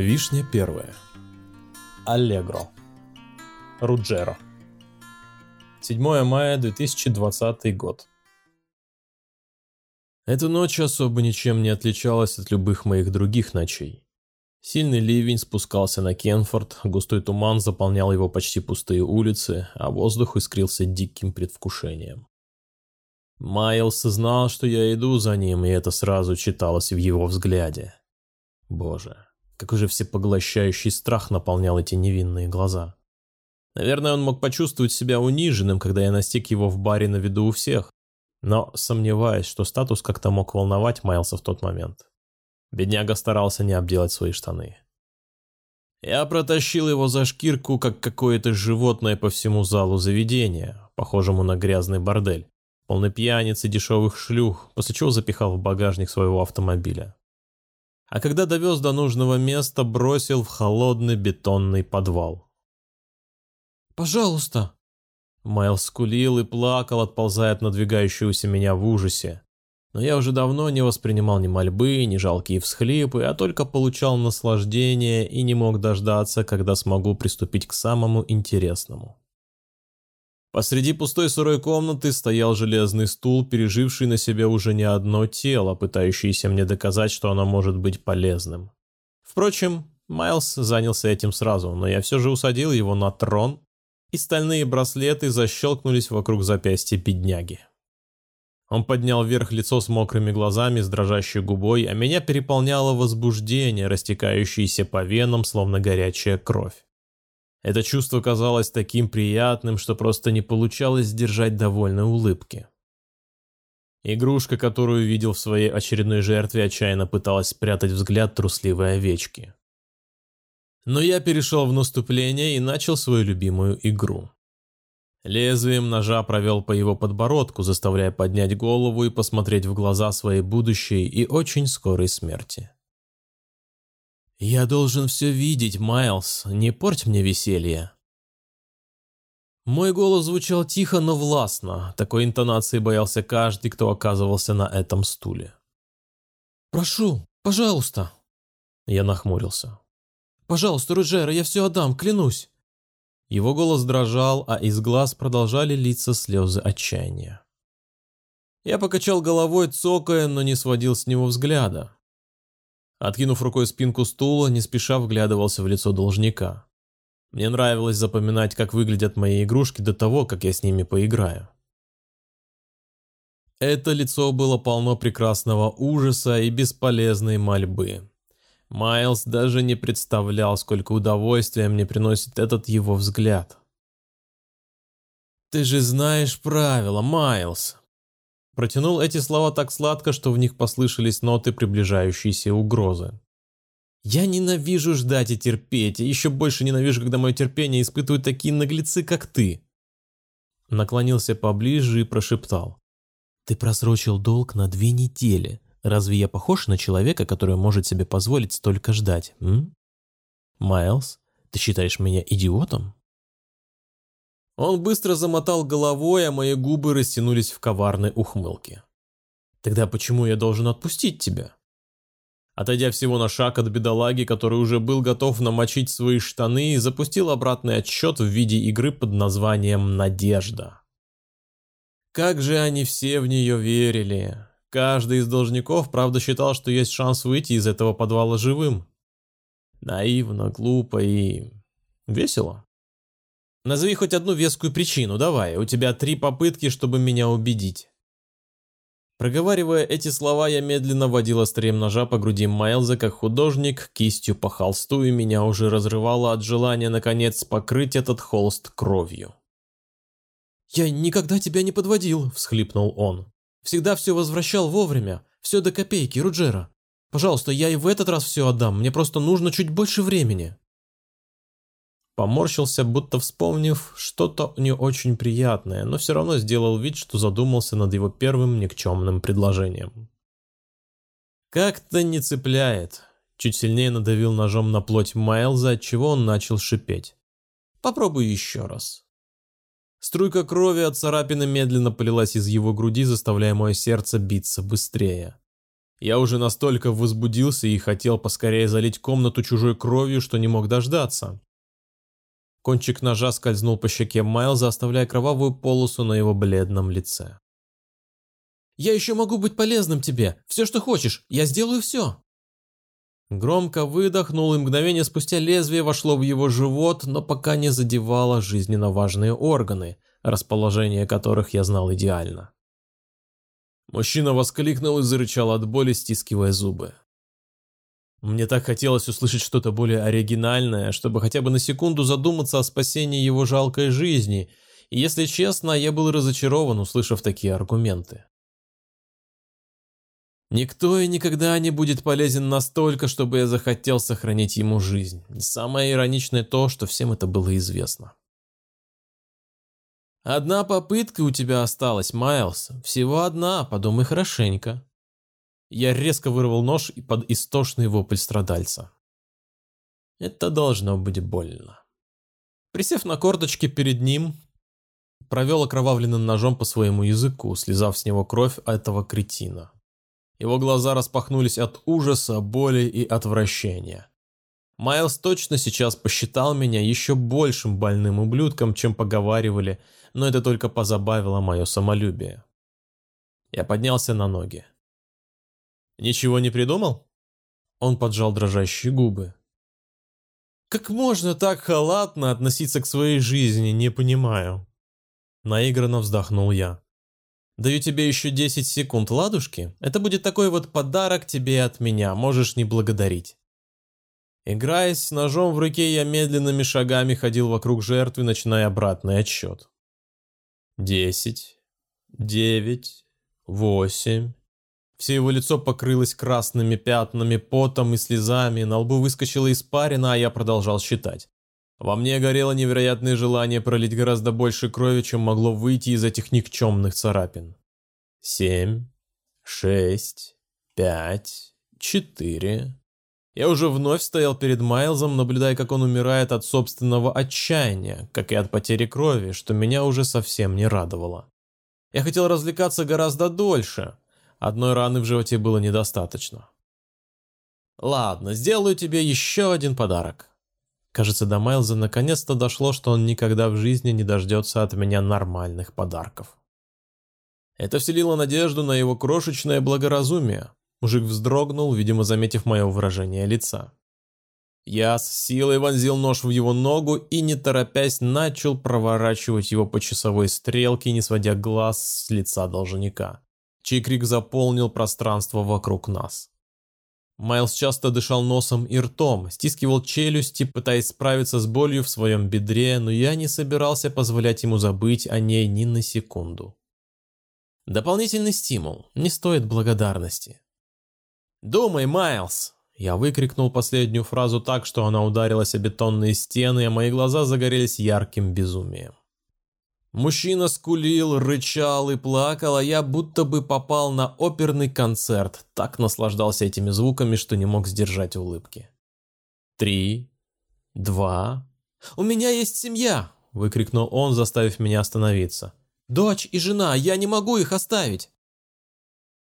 Вишня первая. Аллегро. Руджеро. 7 мая 2020 год. Эта ночь особо ничем не отличалась от любых моих других ночей. Сильный ливень спускался на Кенфорд, густой туман заполнял его почти пустые улицы, а воздух искрился диким предвкушением. Майлз знал, что я иду за ним, и это сразу читалось в его взгляде. Боже, какой же всепоглощающий страх наполнял эти невинные глаза. Наверное, он мог почувствовать себя униженным, когда я настиг его в баре на виду у всех. Но сомневаюсь, что статус как-то мог волновать Майлса в тот момент. Бедняга старался не обделать свои штаны. Я протащил его за шкирку, как какое-то животное по всему залу заведения, похожему на грязный бордель, полный пьяниц и дешевых шлюх, после чего запихал в багажник своего автомобиля а когда довез до нужного места, бросил в холодный бетонный подвал. «Пожалуйста!» Майлз скулил и плакал, отползая от надвигающегося меня в ужасе. Но я уже давно не воспринимал ни мольбы, ни жалкие всхлипы, а только получал наслаждение и не мог дождаться, когда смогу приступить к самому интересному. Посреди пустой сырой комнаты стоял железный стул, переживший на себе уже не одно тело, пытающееся мне доказать, что оно может быть полезным. Впрочем, Майлз занялся этим сразу, но я все же усадил его на трон, и стальные браслеты защелкнулись вокруг запястья бедняги. Он поднял вверх лицо с мокрыми глазами, с дрожащей губой, а меня переполняло возбуждение, растекающееся по венам, словно горячая кровь. Это чувство казалось таким приятным, что просто не получалось сдержать довольной улыбки. Игрушка, которую видел в своей очередной жертве, отчаянно пыталась спрятать взгляд трусливой овечки. Но я перешел в наступление и начал свою любимую игру. Лезвием ножа провел по его подбородку, заставляя поднять голову и посмотреть в глаза своей будущей и очень скорой смерти. «Я должен все видеть, Майлз, не порть мне веселье». Мой голос звучал тихо, но властно. Такой интонации боялся каждый, кто оказывался на этом стуле. «Прошу, пожалуйста». Я нахмурился. «Пожалуйста, Руджера, я все отдам, клянусь». Его голос дрожал, а из глаз продолжали литься слезы отчаяния. Я покачал головой, цокая, но не сводил с него взгляда. Откинув рукой спинку стула, не спеша вглядывался в лицо должника. Мне нравилось запоминать, как выглядят мои игрушки до того, как я с ними поиграю. Это лицо было полно прекрасного ужаса и бесполезной мольбы. Майлз даже не представлял, сколько удовольствия мне приносит этот его взгляд. «Ты же знаешь правила, Майлз!» Протянул эти слова так сладко, что в них послышались ноты приближающейся угрозы. «Я ненавижу ждать и терпеть, и еще больше ненавижу, когда мое терпение испытывают такие наглецы, как ты!» Наклонился поближе и прошептал. «Ты просрочил долг на две недели. Разве я похож на человека, который может себе позволить столько ждать, м? Майлз, ты считаешь меня идиотом?» Он быстро замотал головой, а мои губы растянулись в коварной ухмылке. «Тогда почему я должен отпустить тебя?» Отойдя всего на шаг от бедолаги, который уже был готов намочить свои штаны, запустил обратный отсчет в виде игры под названием «Надежда». Как же они все в нее верили. Каждый из должников, правда, считал, что есть шанс выйти из этого подвала живым. Наивно, глупо и... весело. Назови хоть одну вескую причину, давай, у тебя три попытки, чтобы меня убедить. Проговаривая эти слова, я медленно водил острием ножа по груди Майлза, как художник, кистью по холсту, и меня уже разрывало от желания, наконец, покрыть этот холст кровью. «Я никогда тебя не подводил», – всхлипнул он. «Всегда все возвращал вовремя, все до копейки, Руджера. Пожалуйста, я и в этот раз все отдам, мне просто нужно чуть больше времени». Поморщился, будто вспомнив что-то не очень приятное, но все равно сделал вид, что задумался над его первым никчемным предложением. Как-то не цепляет. Чуть сильнее надавил ножом на плоть Майлза, отчего он начал шипеть. Попробуй еще раз. Струйка крови от царапины медленно полилась из его груди, заставляя мое сердце биться быстрее. Я уже настолько возбудился и хотел поскорее залить комнату чужой кровью, что не мог дождаться. Кончик ножа скользнул по щеке Майлза, оставляя кровавую полосу на его бледном лице. «Я еще могу быть полезным тебе. Все, что хочешь. Я сделаю все». Громко выдохнул, и мгновение спустя лезвие вошло в его живот, но пока не задевало жизненно важные органы, расположение которых я знал идеально. Мужчина воскликнул и зарычал от боли, стискивая зубы. Мне так хотелось услышать что-то более оригинальное, чтобы хотя бы на секунду задуматься о спасении его жалкой жизни, и если честно, я был разочарован, услышав такие аргументы. Никто и никогда не будет полезен настолько, чтобы я захотел сохранить ему жизнь. И самое ироничное то, что всем это было известно. «Одна попытка у тебя осталась, Майлз. Всего одна, подумай хорошенько». Я резко вырвал нож и под истошный вопль страдальца. Это должно быть больно. Присев на корточки перед ним, провел окровавленным ножом по своему языку, слезав с него кровь этого кретина. Его глаза распахнулись от ужаса, боли и отвращения. Майлз точно сейчас посчитал меня еще большим больным ублюдком, чем поговаривали, но это только позабавило мое самолюбие. Я поднялся на ноги. «Ничего не придумал?» Он поджал дрожащие губы. «Как можно так халатно относиться к своей жизни, не понимаю?» Наигранно вздохнул я. Даю тебе еще 10 секунд, ладушки? Это будет такой вот подарок тебе от меня, можешь не благодарить. Играясь с ножом в руке, я медленными шагами ходил вокруг жертвы, начиная обратный отсчет. Десять, девять, восемь. Все его лицо покрылось красными пятнами, потом и слезами, на лбу выскочила испарина, а я продолжал считать. Во мне горело невероятное желание пролить гораздо больше крови, чем могло выйти из этих никчемных царапин. Семь, шесть, пять, четыре. Я уже вновь стоял перед Майлзом, наблюдая, как он умирает от собственного отчаяния, как и от потери крови, что меня уже совсем не радовало. Я хотел развлекаться гораздо дольше. Одной раны в животе было недостаточно. Ладно, сделаю тебе еще один подарок. Кажется, до Майлза наконец-то дошло, что он никогда в жизни не дождется от меня нормальных подарков. Это вселило надежду на его крошечное благоразумие. Мужик вздрогнул, видимо, заметив мое выражение лица. Я с силой вонзил нож в его ногу и, не торопясь, начал проворачивать его по часовой стрелке, не сводя глаз с лица должника, чей крик заполнил пространство вокруг нас. Майлз часто дышал носом и ртом, стискивал челюсти, пытаясь справиться с болью в своем бедре, но я не собирался позволять ему забыть о ней ни на секунду. Дополнительный стимул, не стоит благодарности. «Думай, Майлз!» Я выкрикнул последнюю фразу так, что она ударилась о бетонные стены, а мои глаза загорелись ярким безумием. Мужчина скулил, рычал и плакал, а я будто бы попал на оперный концерт, так наслаждался этими звуками, что не мог сдержать улыбки. «Три, два...» «У меня есть семья!» – выкрикнул он, заставив меня остановиться. «Дочь и жена, я не могу их оставить!»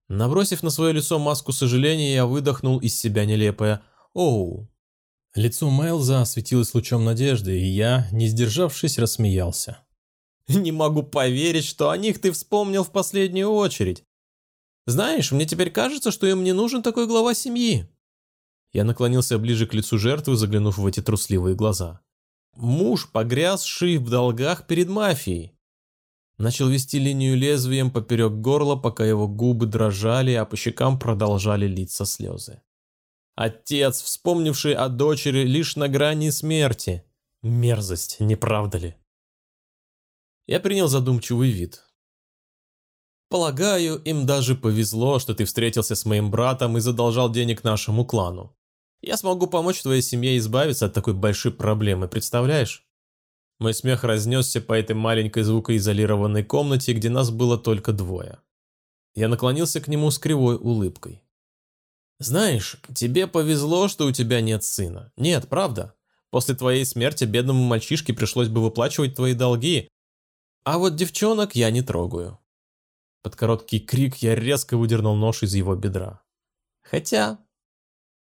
Набросив на свое лицо маску сожаления, я выдохнул из себя нелепое «Оу». Лицо Майлза осветилось лучом надежды, и я, не сдержавшись, рассмеялся. Не могу поверить, что о них ты вспомнил в последнюю очередь. Знаешь, мне теперь кажется, что им не нужен такой глава семьи. Я наклонился ближе к лицу жертвы, заглянув в эти трусливые глаза. Муж, погрязший в долгах перед мафией. Начал вести линию лезвием поперек горла, пока его губы дрожали, а по щекам продолжали литься слезы. Отец, вспомнивший о дочери лишь на грани смерти. Мерзость, не правда ли? Я принял задумчивый вид. Полагаю, им даже повезло, что ты встретился с моим братом и задолжал денег нашему клану. Я смогу помочь твоей семье избавиться от такой большой проблемы, представляешь? Мой смех разнесся по этой маленькой звукоизолированной комнате, где нас было только двое. Я наклонился к нему с кривой улыбкой. «Знаешь, тебе повезло, что у тебя нет сына. Нет, правда. После твоей смерти бедному мальчишке пришлось бы выплачивать твои долги, а вот девчонок я не трогаю. Под короткий крик я резко выдернул нож из его бедра. Хотя...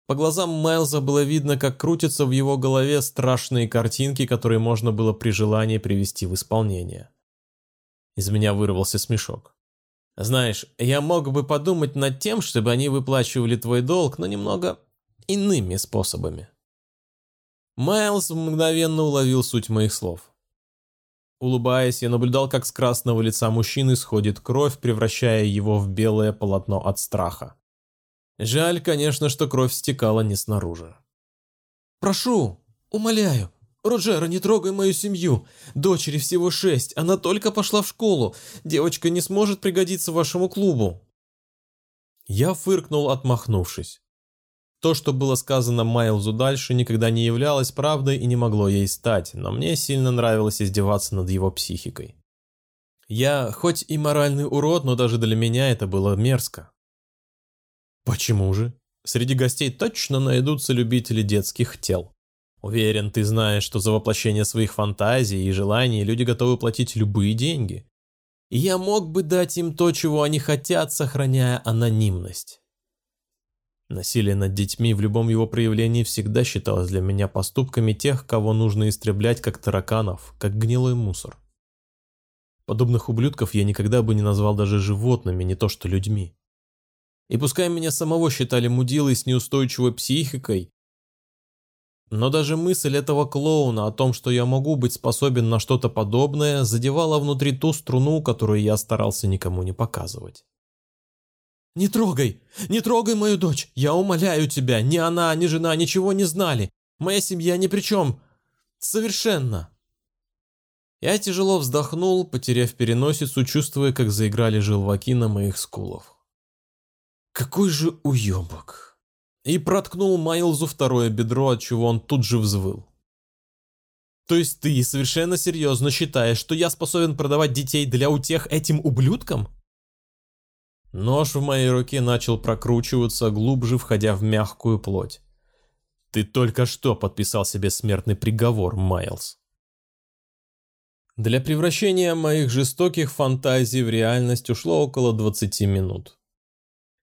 По глазам Майлза было видно, как крутятся в его голове страшные картинки, которые можно было при желании привести в исполнение. Из меня вырвался смешок. Знаешь, я мог бы подумать над тем, чтобы они выплачивали твой долг, но немного иными способами. Майлз мгновенно уловил суть моих слов. Улыбаясь, я наблюдал, как с красного лица мужчины сходит кровь, превращая его в белое полотно от страха. Жаль, конечно, что кровь стекала не снаружи. «Прошу, умоляю, Роджера, не трогай мою семью. Дочери всего шесть, она только пошла в школу. Девочка не сможет пригодиться вашему клубу». Я фыркнул, отмахнувшись. То, что было сказано Майлзу дальше, никогда не являлось правдой и не могло ей стать, но мне сильно нравилось издеваться над его психикой. Я хоть и моральный урод, но даже для меня это было мерзко. Почему же? Среди гостей точно найдутся любители детских тел. Уверен, ты знаешь, что за воплощение своих фантазий и желаний люди готовы платить любые деньги. И я мог бы дать им то, чего они хотят, сохраняя анонимность. Насилие над детьми в любом его проявлении всегда считалось для меня поступками тех, кого нужно истреблять как тараканов, как гнилой мусор. Подобных ублюдков я никогда бы не назвал даже животными, не то что людьми. И пускай меня самого считали мудилой с неустойчивой психикой, но даже мысль этого клоуна о том, что я могу быть способен на что-то подобное, задевала внутри ту струну, которую я старался никому не показывать. «Не трогай! Не трогай мою дочь! Я умоляю тебя! Ни она, ни жена ничего не знали! Моя семья ни при чем! Совершенно!» Я тяжело вздохнул, потеряв переносицу, чувствуя, как заиграли желваки на моих скулах. «Какой же уебок!» и проткнул Майлзу второе бедро, от чего он тут же взвыл. «То есть ты совершенно серьезно считаешь, что я способен продавать детей для утех этим ублюдкам?» Нож в моей руке начал прокручиваться, глубже входя в мягкую плоть. «Ты только что подписал себе смертный приговор, Майлз». Для превращения моих жестоких фантазий в реальность ушло около 20 минут.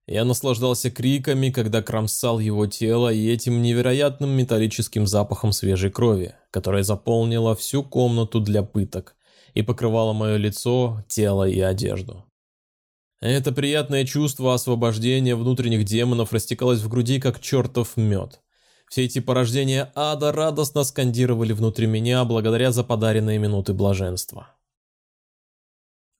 Я наслаждался криками, когда кромсал его тело и этим невероятным металлическим запахом свежей крови, которая заполнила всю комнату для пыток и покрывала мое лицо, тело и одежду. Это приятное чувство освобождения внутренних демонов растекалось в груди, как чертов мед. Все эти порождения ада радостно скандировали внутри меня благодаря за подаренные минуты блаженства.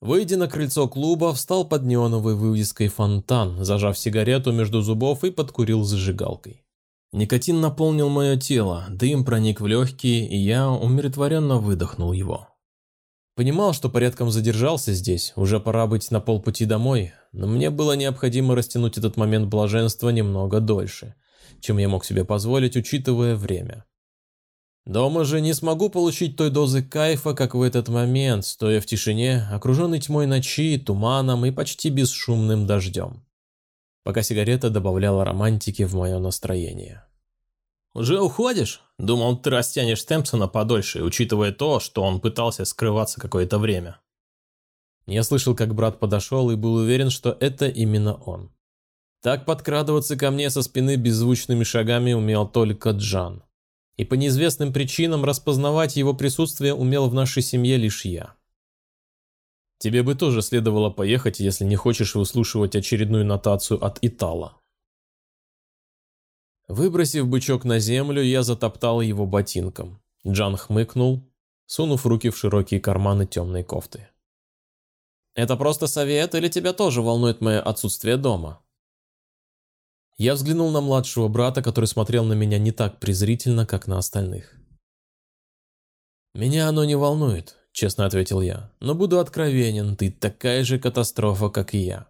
Выйдя на крыльцо клуба, встал под неоновой вывеской фонтан, зажав сигарету между зубов и подкурил зажигалкой. Никотин наполнил мое тело, дым проник в легкие, и я умиротворенно выдохнул его. Понимал, что порядком задержался здесь, уже пора быть на полпути домой, но мне было необходимо растянуть этот момент блаженства немного дольше, чем я мог себе позволить, учитывая время. Дома же не смогу получить той дозы кайфа, как в этот момент, стоя в тишине, окруженный тьмой ночи, туманом и почти бесшумным дождем. Пока сигарета добавляла романтики в мое настроение. «Уже уходишь?» Думал, ты растянешь Стэмпсона подольше, учитывая то, что он пытался скрываться какое-то время. Я слышал, как брат подошел и был уверен, что это именно он. Так подкрадываться ко мне со спины беззвучными шагами умел только Джан и по неизвестным причинам распознавать его присутствие умел в нашей семье лишь я. Тебе бы тоже следовало поехать, если не хочешь выслушивать очередную нотацию от Итала. Выбросив бычок на землю, я затоптал его ботинком. Джан хмыкнул, сунув руки в широкие карманы темной кофты. «Это просто совет или тебя тоже волнует мое отсутствие дома?» Я взглянул на младшего брата, который смотрел на меня не так презрительно, как на остальных. «Меня оно не волнует», – честно ответил я. «Но буду откровенен, ты такая же катастрофа, как и я.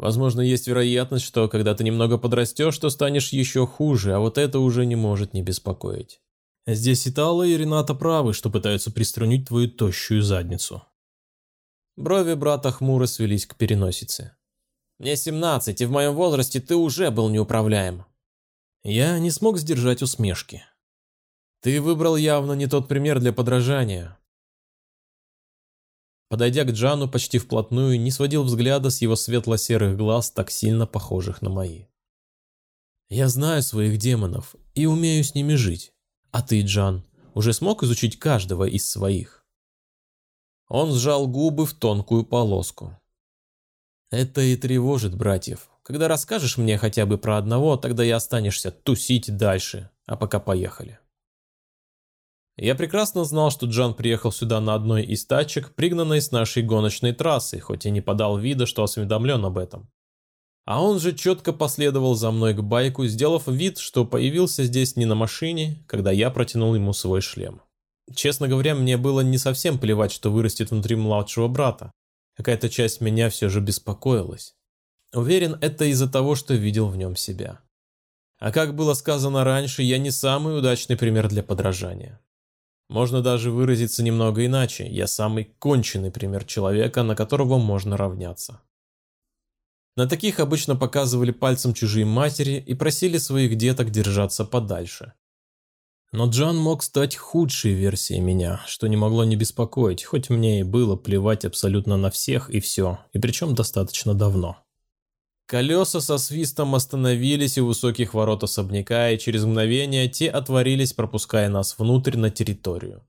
Возможно, есть вероятность, что когда ты немного подрастешь, то станешь еще хуже, а вот это уже не может не беспокоить. Здесь и Тала, и Рената правы, что пытаются приструнить твою тощую задницу». Брови брата хмуро свелись к переносице. Мне 17, и в моем возрасте ты уже был неуправляем. Я не смог сдержать усмешки. Ты выбрал явно не тот пример для подражания. Подойдя к Джану почти вплотную, не сводил взгляда с его светло-серых глаз, так сильно похожих на мои. Я знаю своих демонов и умею с ними жить. А ты, Джан, уже смог изучить каждого из своих?» Он сжал губы в тонкую полоску. «Это и тревожит братьев. Когда расскажешь мне хотя бы про одного, тогда и останешься тусить дальше. А пока поехали». Я прекрасно знал, что Джан приехал сюда на одной из тачек, пригнанной с нашей гоночной трассы, хоть и не подал вида, что осведомлен об этом. А он же четко последовал за мной к байку, сделав вид, что появился здесь не на машине, когда я протянул ему свой шлем. Честно говоря, мне было не совсем плевать, что вырастет внутри младшего брата. Какая-то часть меня все же беспокоилась. Уверен, это из-за того, что видел в нем себя. А как было сказано раньше, я не самый удачный пример для подражания. Можно даже выразиться немного иначе, я самый конченый пример человека, на которого можно равняться. На таких обычно показывали пальцем чужие матери и просили своих деток держаться подальше. Но Джан мог стать худшей версией меня, что не могло не беспокоить, хоть мне и было плевать абсолютно на всех и все, и причем достаточно давно. Колеса со свистом остановились у высоких ворот особняка, и через мгновение те отворились, пропуская нас внутрь на территорию.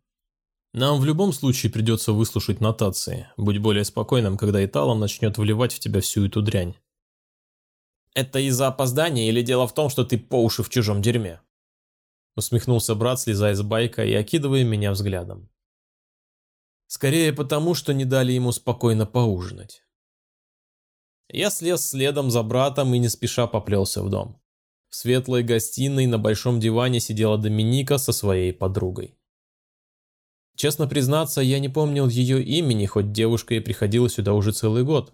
Нам в любом случае придется выслушать нотации. Будь более спокойным, когда Итало начнет вливать в тебя всю эту дрянь. Это из-за опоздания или дело в том, что ты по уши в чужом дерьме? Усмехнулся брат, слезая с байка и окидывая меня взглядом. Скорее потому, что не дали ему спокойно поужинать. Я слез следом за братом и не спеша поплелся в дом. В светлой гостиной на большом диване сидела Доминика со своей подругой. Честно признаться, я не помнил ее имени, хоть девушка и приходила сюда уже целый год.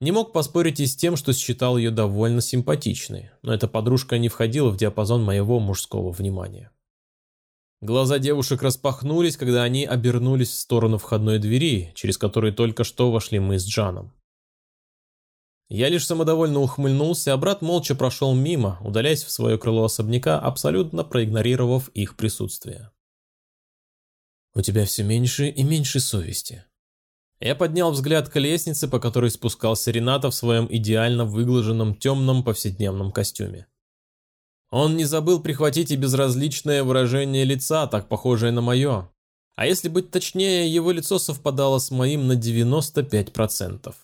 Не мог поспорить и с тем, что считал ее довольно симпатичной, но эта подружка не входила в диапазон моего мужского внимания. Глаза девушек распахнулись, когда они обернулись в сторону входной двери, через которую только что вошли мы с Джаном. Я лишь самодовольно ухмыльнулся, а брат молча прошел мимо, удаляясь в свое крыло особняка, абсолютно проигнорировав их присутствие. «У тебя все меньше и меньше совести», я поднял взгляд к лестнице, по которой спускался Рената в своем идеально выглаженном темном повседневном костюме. Он не забыл прихватить и безразличное выражение лица, так похожее на мое. А если быть точнее, его лицо совпадало с моим на 95%.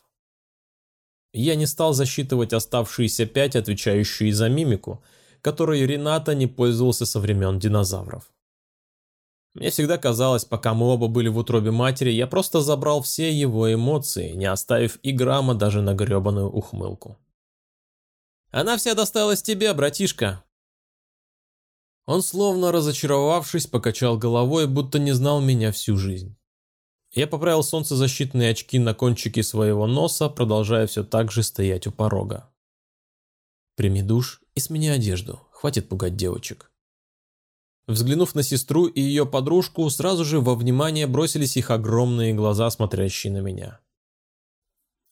Я не стал засчитывать оставшиеся пять, отвечающие за мимику, которой Рената не пользовался со времен динозавров. Мне всегда казалось, пока мы оба были в утробе матери, я просто забрал все его эмоции, не оставив и грамма даже на гребаную ухмылку. «Она вся досталась тебе, братишка!» Он, словно разочаровавшись, покачал головой, будто не знал меня всю жизнь. Я поправил солнцезащитные очки на кончике своего носа, продолжая все так же стоять у порога. «Прими душ и смени одежду, хватит пугать девочек». Взглянув на сестру и ее подружку, сразу же во внимание бросились их огромные глаза, смотрящие на меня.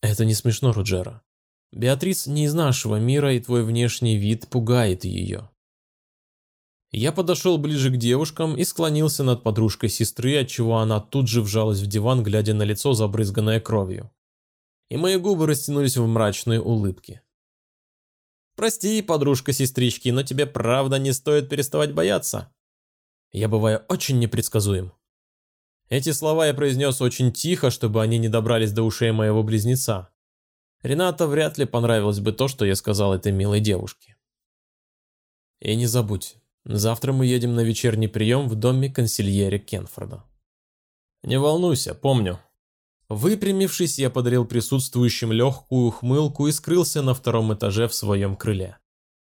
«Это не смешно, Руджера. Беатрис не из нашего мира, и твой внешний вид пугает ее». Я подошел ближе к девушкам и склонился над подружкой сестры, отчего она тут же вжалась в диван, глядя на лицо, забрызганное кровью. И мои губы растянулись в мрачные улыбки. «Прости, подружка сестрички, но тебе правда не стоит переставать бояться. Я бываю очень непредсказуем. Эти слова я произнес очень тихо, чтобы они не добрались до ушей моего близнеца. Рената вряд ли понравилось бы то, что я сказал этой милой девушке. И не забудь, завтра мы едем на вечерний прием в доме консильери Кенфорда. Не волнуйся, помню. Выпрямившись, я подарил присутствующим легкую ухмылку и скрылся на втором этаже в своем крыле.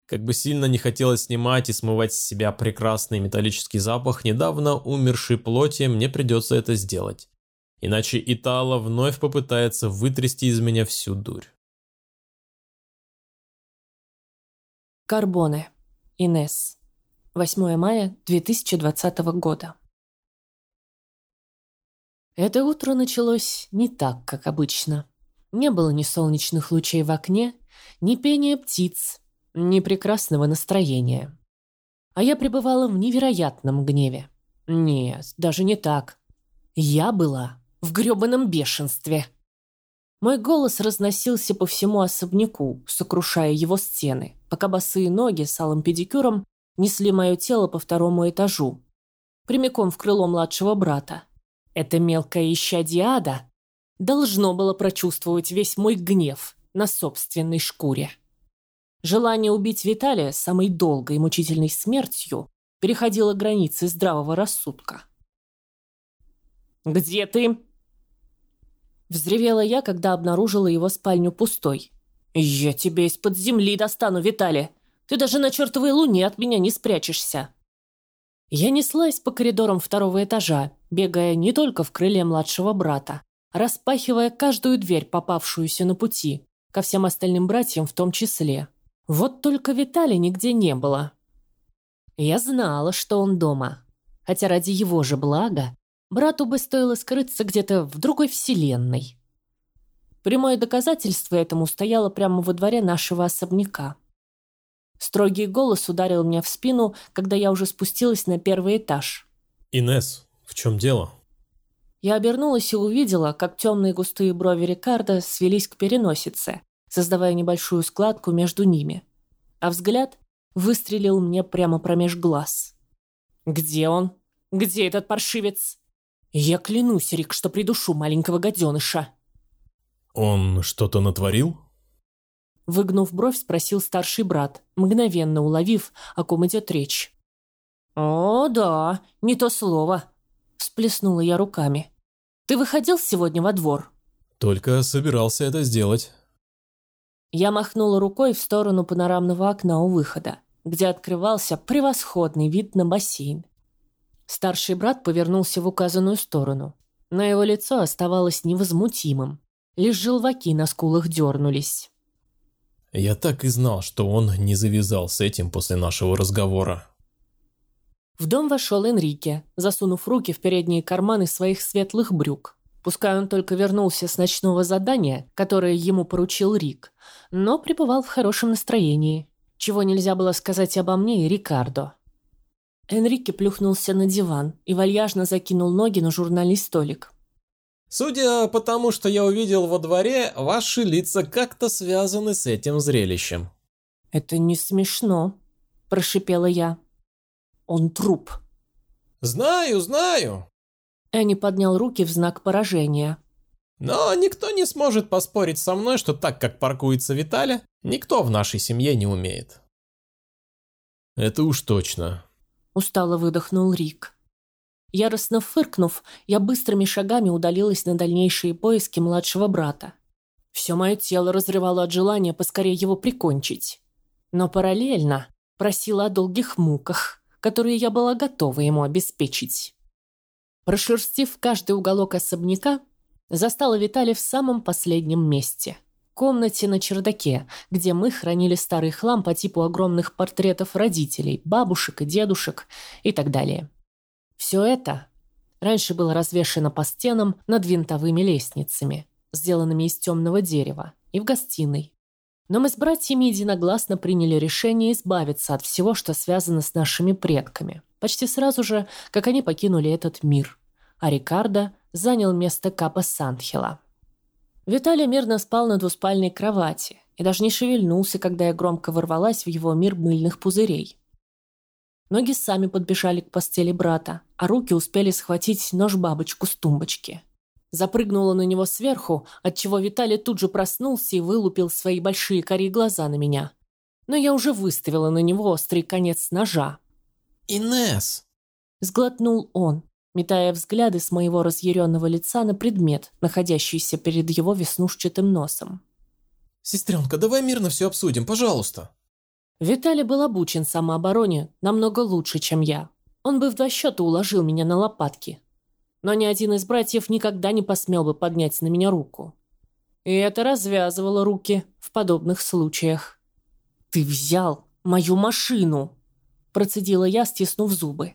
Как бы сильно не хотелось снимать и смывать с себя прекрасный металлический запах недавно умершей плоти, мне придется это сделать. Иначе Итало вновь попытается вытрясти из меня всю дурь. Карбоне. Инес. 8 мая 2020 года. Это утро началось не так, как обычно. Не было ни солнечных лучей в окне, ни пения птиц, ни прекрасного настроения. А я пребывала в невероятном гневе. Нет, даже не так. Я была в грёбаном бешенстве. Мой голос разносился по всему особняку, сокрушая его стены. пока босые ноги с алым педикюром несли мое тело по второму этажу, прямиком в крыло младшего брата. Это мелкое исчадие ада должно было прочувствовать весь мой гнев на собственной шкуре. Желание убить Виталия самой долгой и мучительной смертью переходило границы здравого рассудка. «Где ты?» Взревела я, когда обнаружила его спальню пустой. «Я тебя из-под земли достану, Виталий! Ты даже на чертовой луне от меня не спрячешься!» Я неслась по коридорам второго этажа, бегая не только в крыле младшего брата, распахивая каждую дверь, попавшуюся на пути, ко всем остальным братьям в том числе. Вот только Виталия нигде не было. Я знала, что он дома, хотя ради его же блага брату бы стоило скрыться где-то в другой вселенной. Прямое доказательство этому стояло прямо во дворе нашего особняка. Строгий голос ударил меня в спину, когда я уже спустилась на первый этаж. «Инесс, в чем дело?» Я обернулась и увидела, как темные густые брови Рикардо свелись к переносице, создавая небольшую складку между ними. А взгляд выстрелил мне прямо промеж глаз. «Где он? Где этот паршивец?» «Я клянусь, Рик, что придушу маленького гаденыша». «Он что-то натворил?» Выгнув бровь, спросил старший брат, мгновенно уловив, о ком идет речь. «О, да, не то слово», – всплеснула я руками. «Ты выходил сегодня во двор?» «Только собирался это сделать». Я махнула рукой в сторону панорамного окна у выхода, где открывался превосходный вид на бассейн. Старший брат повернулся в указанную сторону, но его лицо оставалось невозмутимым. Лишь желваки на скулах дернулись. Я так и знал, что он не завязал с этим после нашего разговора. В дом вошел Энрике, засунув руки в передние карманы своих светлых брюк. Пускай он только вернулся с ночного задания, которое ему поручил Рик, но пребывал в хорошем настроении, чего нельзя было сказать обо мне и Рикардо. Энрике плюхнулся на диван и вальяжно закинул ноги на журнальный столик. Судя по тому, что я увидел во дворе, ваши лица как-то связаны с этим зрелищем. «Это не смешно», – прошипела я. «Он труп». «Знаю, знаю». Энни поднял руки в знак поражения. «Но никто не сможет поспорить со мной, что так, как паркуется Виталя, никто в нашей семье не умеет». «Это уж точно», – устало выдохнул Рик. Яростно фыркнув, я быстрыми шагами удалилась на дальнейшие поиски младшего брата. Все мое тело разрывало от желания поскорее его прикончить. Но параллельно просила о долгих муках, которые я была готова ему обеспечить. Прошерстив каждый уголок особняка, застала Виталия в самом последнем месте – комнате на чердаке, где мы хранили старый хлам по типу огромных портретов родителей, бабушек и дедушек и так далее. Все это раньше было развешено по стенам над винтовыми лестницами, сделанными из темного дерева, и в гостиной. Но мы с братьями единогласно приняли решение избавиться от всего, что связано с нашими предками, почти сразу же, как они покинули этот мир. А Рикардо занял место Капа Сандхела. Виталий мирно спал на двуспальной кровати и даже не шевельнулся, когда я громко ворвалась в его мир мыльных пузырей. Ноги сами подбежали к постели брата, а руки успели схватить нож-бабочку с тумбочки. Запрыгнула на него сверху, отчего Виталий тут же проснулся и вылупил свои большие карие глаза на меня. Но я уже выставила на него острый конец ножа. «Инесс!» Сглотнул он, метая взгляды с моего разъяренного лица на предмет, находящийся перед его веснушчатым носом. «Сестренка, давай мирно все обсудим, пожалуйста!» Виталий был обучен самообороне намного лучше, чем я. Он бы в два счета уложил меня на лопатки. Но ни один из братьев никогда не посмел бы поднять на меня руку. И это развязывало руки в подобных случаях. «Ты взял мою машину!» Процедила я, стиснув зубы.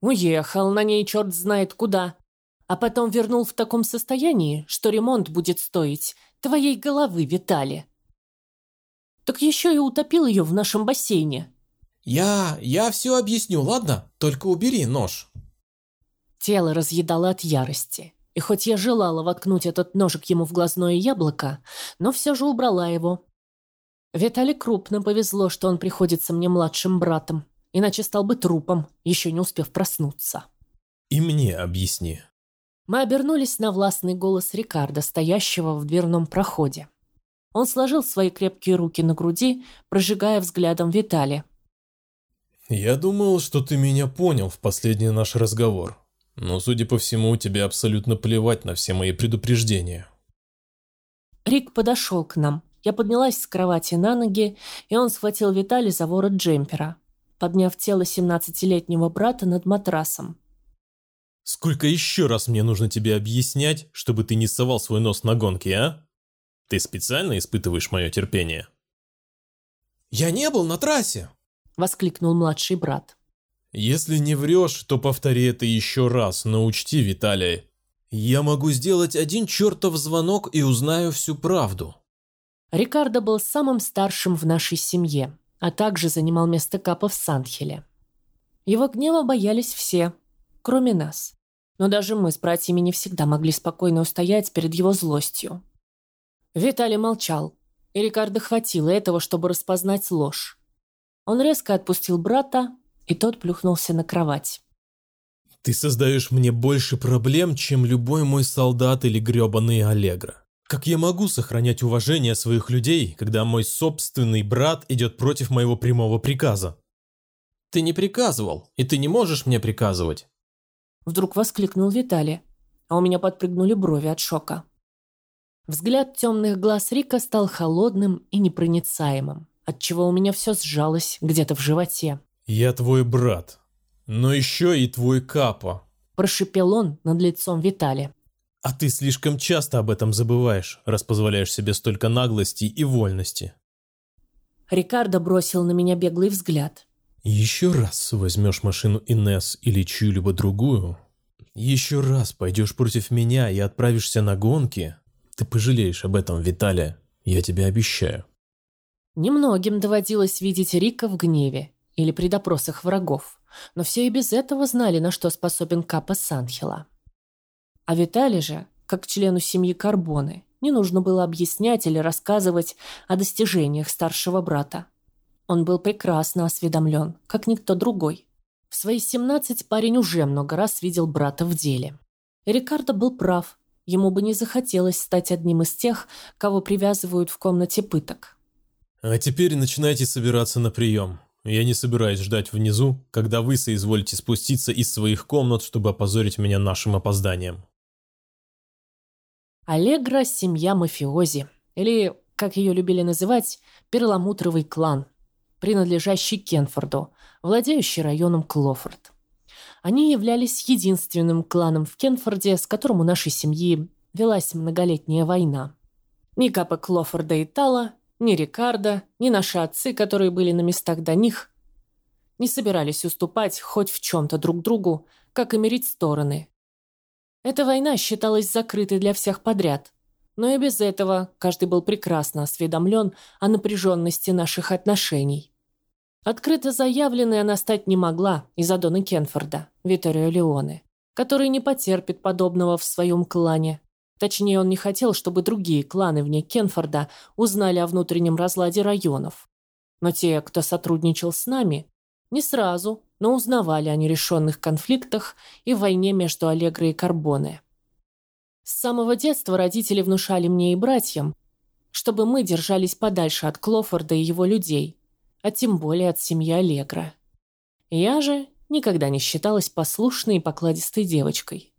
Уехал на ней черт знает куда. А потом вернул в таком состоянии, что ремонт будет стоить твоей головы, Виталий. Так еще и утопил ее в нашем бассейне. Я... я все объясню, ладно? Только убери нож. Тело разъедало от ярости. И хоть я желала воткнуть этот ножик ему в глазное яблоко, но все же убрала его. Витали крупно повезло, что он приходится мне младшим братом, иначе стал бы трупом, еще не успев проснуться. И мне объясни. Мы обернулись на властный голос Рикардо, стоящего в дверном проходе. Он сложил свои крепкие руки на груди, прожигая взглядом Витали. «Я думал, что ты меня понял в последний наш разговор, но, судя по всему, тебе абсолютно плевать на все мои предупреждения». Рик подошел к нам. Я поднялась с кровати на ноги, и он схватил Витали за ворот джемпера, подняв тело 17-летнего брата над матрасом. «Сколько еще раз мне нужно тебе объяснять, чтобы ты не совал свой нос на гонки, а? Ты специально испытываешь мое терпение?» «Я не был на трассе!» – воскликнул младший брат. «Если не врешь, то повтори это еще раз, но учти, Виталий, я могу сделать один чертов звонок и узнаю всю правду». Рикардо был самым старшим в нашей семье, а также занимал место капа в Санхеле. Его гнева боялись все, кроме нас. Но даже мы с братьями не всегда могли спокойно устоять перед его злостью. Виталий молчал, и Рикардо хватило этого, чтобы распознать ложь. Он резко отпустил брата, и тот плюхнулся на кровать. «Ты создаешь мне больше проблем, чем любой мой солдат или грёбаный Аллегра. Как я могу сохранять уважение своих людей, когда мой собственный брат идет против моего прямого приказа? Ты не приказывал, и ты не можешь мне приказывать. Вдруг воскликнул Виталий, а у меня подпрыгнули брови от шока. Взгляд темных глаз Рика стал холодным и непроницаемым, отчего у меня все сжалось где-то в животе. «Я твой брат, но еще и твой капа», – прошипел он над лицом Виталия. А ты слишком часто об этом забываешь, раз позволяешь себе столько наглости и вольности. Рикардо бросил на меня беглый взгляд. Еще раз возьмешь машину Инес или чью-либо другую, еще раз пойдешь против меня и отправишься на гонки, ты пожалеешь об этом, Виталия, я тебе обещаю. Немногим доводилось видеть Рика в гневе или при допросах врагов, но все и без этого знали, на что способен Капа Санхела. А Витали же, как члену семьи Карбоны, не нужно было объяснять или рассказывать о достижениях старшего брата. Он был прекрасно осведомлен, как никто другой. В свои 17 парень уже много раз видел брата в деле. И Рикардо был прав, ему бы не захотелось стать одним из тех, кого привязывают в комнате пыток. «А теперь начинайте собираться на прием. Я не собираюсь ждать внизу, когда вы соизволите спуститься из своих комнат, чтобы опозорить меня нашим опозданием». Аллегра – семья мафиози, или, как ее любили называть, перламутровый клан, принадлежащий Кенфорду, владеющий районом Клофорд. Они являлись единственным кланом в Кенфорде, с которым у нашей семьи велась многолетняя война. Ни Капа Клофорда и Тала, ни Рикардо, ни наши отцы, которые были на местах до них, не собирались уступать хоть в чем-то друг другу, как и мирить стороны, эта война считалась закрытой для всех подряд. Но и без этого каждый был прекрасно осведомлен о напряженности наших отношений. Открыто заявленной она стать не могла из-за Дона Кенфорда, Виторио Леоне, который не потерпит подобного в своем клане. Точнее, он не хотел, чтобы другие кланы вне Кенфорда узнали о внутреннем разладе районов. Но те, кто сотрудничал с нами, не сразу, но узнавали о нерешенных конфликтах и войне между Аллегро и Карбоне. С самого детства родители внушали мне и братьям, чтобы мы держались подальше от Клофорда и его людей, а тем более от семьи Аллегро. Я же никогда не считалась послушной и покладистой девочкой.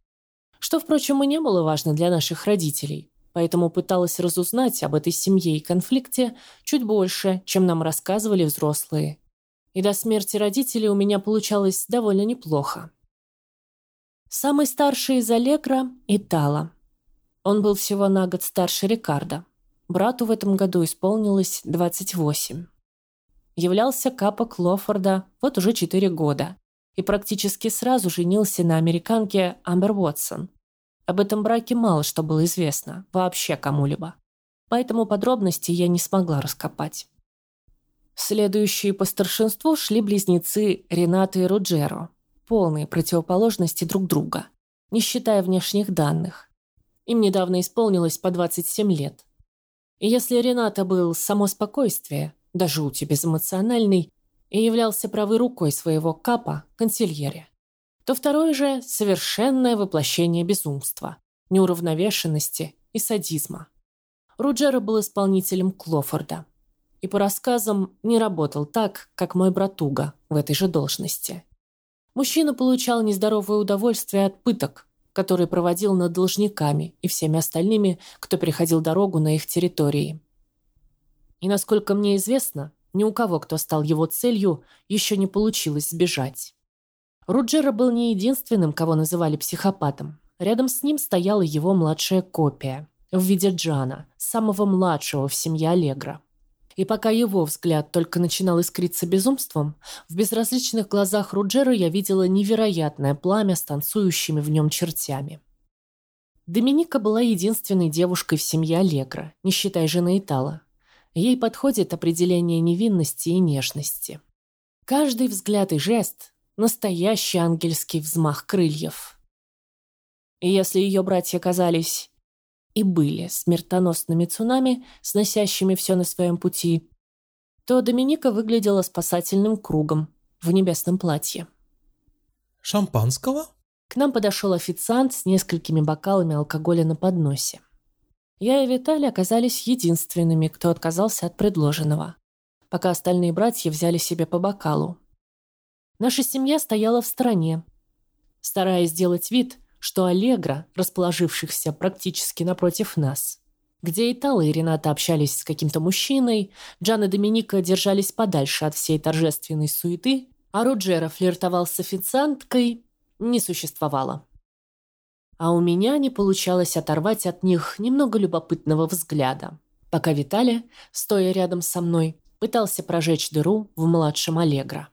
Что, впрочем, и не было важно для наших родителей, поэтому пыталась разузнать об этой семье и конфликте чуть больше, чем нам рассказывали взрослые и до смерти родителей у меня получалось довольно неплохо. Самый старший из Аллегра – Итала. Он был всего на год старше Рикардо. Брату в этом году исполнилось 28. Являлся Капа Клофорда вот уже 4 года и практически сразу женился на американке Амбер Уотсон. Об этом браке мало что было известно, вообще кому-либо. Поэтому подробности я не смогла раскопать. Следующие по старшинству шли близнецы Рената и Руджеро, полные противоположности друг друга, не считая внешних данных. Им недавно исполнилось по 27 лет. И если Рената был само спокойствие, до жути безэмоциональный, и являлся правой рукой своего капа, консильере, то второй же – совершенное воплощение безумства, неуравновешенности и садизма. Руджера был исполнителем Клофорда. И по рассказам не работал так, как мой братуга в этой же должности. Мужчина получал нездоровое удовольствие от пыток, которые проводил над должниками и всеми остальными, кто переходил дорогу на их территории. И насколько мне известно, ни у кого, кто стал его целью, еще не получилось сбежать. Руджера был не единственным, кого называли психопатом. Рядом с ним стояла его младшая копия в виде Джана, самого младшего в семье Аллегра. И пока его взгляд только начинал искриться безумством, в безразличных глазах Руджера я видела невероятное пламя с танцующими в нем чертями. Доминика была единственной девушкой в семье Аллегра, не считая жены Итала. Ей подходит определение невинности и нежности. Каждый взгляд и жест – настоящий ангельский взмах крыльев. И если ее братья казались и были смертоносными цунами, сносящими все на своем пути, то Доминика выглядела спасательным кругом в небесном платье. «Шампанского?» К нам подошел официант с несколькими бокалами алкоголя на подносе. Я и Виталий оказались единственными, кто отказался от предложенного, пока остальные братья взяли себе по бокалу. Наша семья стояла в стороне, стараясь сделать вид, что Аллегра, расположившихся практически напротив нас. Где Итала и Рената общались с каким-то мужчиной, Джан и Доминика держались подальше от всей торжественной суеты, а Руджера флиртовал с официанткой, не существовало. А у меня не получалось оторвать от них немного любопытного взгляда, пока Виталий, стоя рядом со мной, пытался прожечь дыру в младшем Аллегро.